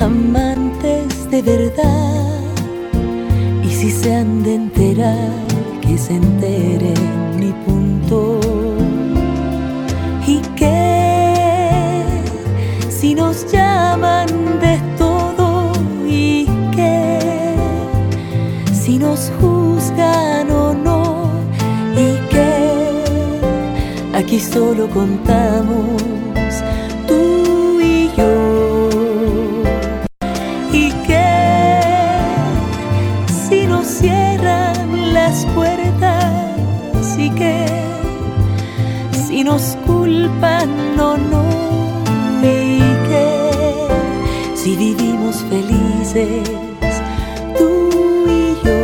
amantes de verdad. Y si se han de enterar, que se enteren mi punto. Y que si nos llaman de todo y que si nos juzgan o no y que aquí solo contamos cierran las puertas y que si nos culpan o no y que si vivimos felices tú y yo.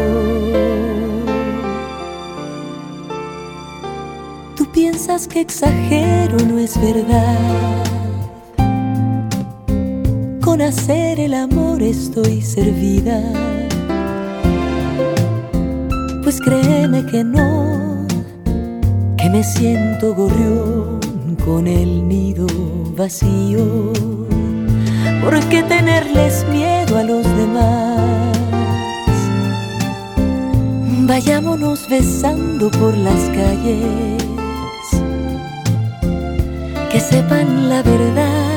Tú piensas que exagero, no es verdad. Con hacer el amor estoy servida. Pues créeme que no, que me siento gorrión con el nido vacío. ¿Por qué tenerles miedo a los demás? Vayámonos besando por las calles, que sepan la verdad